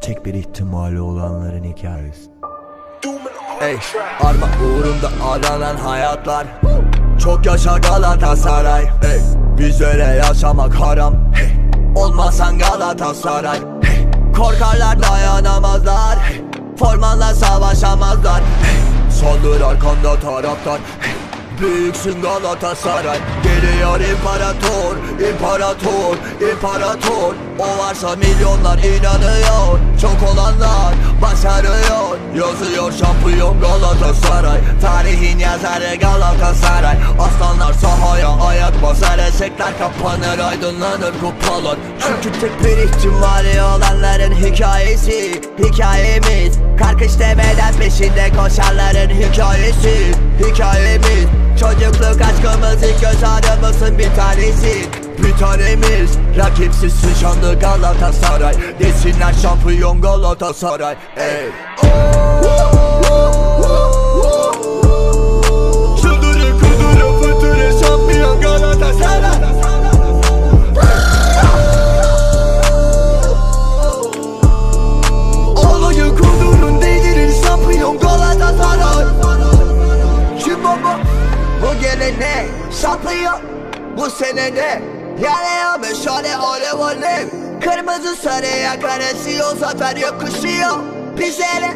Tek bir ihtimali olanların hikayesi. Ey arma uğrunda aranan hayatlar. Çok yaşa Galatasaray. Ey bizlere yaşamak haram. Hey olmasan Galatasaray. Hey korkarlar dayanamazlar. Hey formanla savaşamazlar. Hey saldır arkanda taraftar Hey Büyüksün Galatasaray Geliyor imparator imparator imparator. O varsa milyonlar inanıyor Çok olanlar başarıyor. Yazıyor şampiyon Galatasaray Tarihin yazarı Galatasaray. Aslanlar sahaya ayak basar Esekler kapanır aydınlanır kupalar. Çünkü tek bir ihtimali olanların hikayesi Hikayemiz. Karkış demeden peşinde koşanların hikayesi Hikayemiz Çocukluk aşkımız ilk göz ağrımızın bir tanesi. Bir tanemiz Rakipsiz şanlı Galatasaray. Desinler şampiyon Galatasaray Ey. Çıldırır Bu gelene şampiyon Bu sene ne? Yanıyor meşale alev alev Kırmızı sarı yakar esiyor Zafer yakışıyor. Bizlere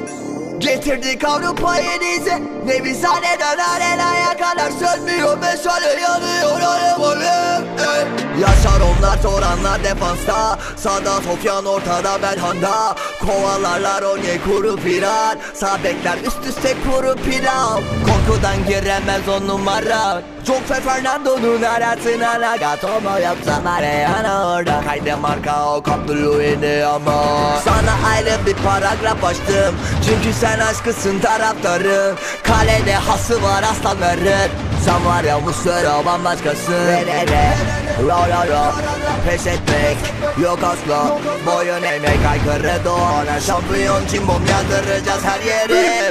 Getirdik Avrupa'yı dize. Nevizhaneden arenaya kadar sönmüyor Meşale yanıyor alev alev Ey! Yaşar onlar toranlar defansta. Sağda Sofyan ortada Belhanda. Kovalarlar Onyekuru pirar Sağ bekler üst üste kuru pilav Korkudan giremez on numara. Jose Fernando'nun arasına Nagatomo yapsa Mariano orada. Kaydı marka o kaptırıyor ama. Sana ayrı bir paragraf açtım. Çünkü sen aşkısın taraftarın Kalede hası var aslanların. Sen var ya bu sıra re re Ro ro ro Pes etmek yok asla. Boyun eğmek aykırı doğana. Şampiyon cimbom yandıracağız her yere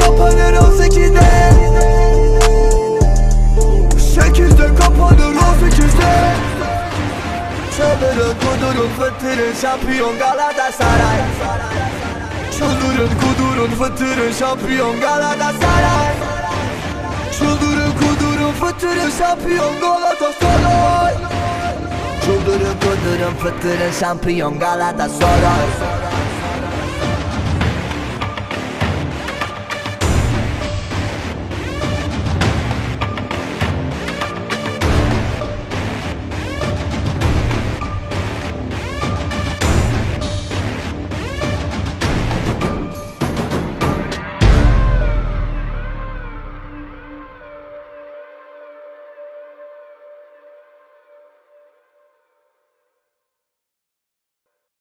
kapanır o sekizde. Sekizde kapanır o sekizde. Çıldırın kudurun fıtırın şampiyon Galatasaray. Çıldırın kudurun fıtırın şampiyon Galatasaray. Çıldırın kudurun fıtırın şampiyon Galatasaray. Çıldırın kudurun fıtırın şampiyon Galatasaray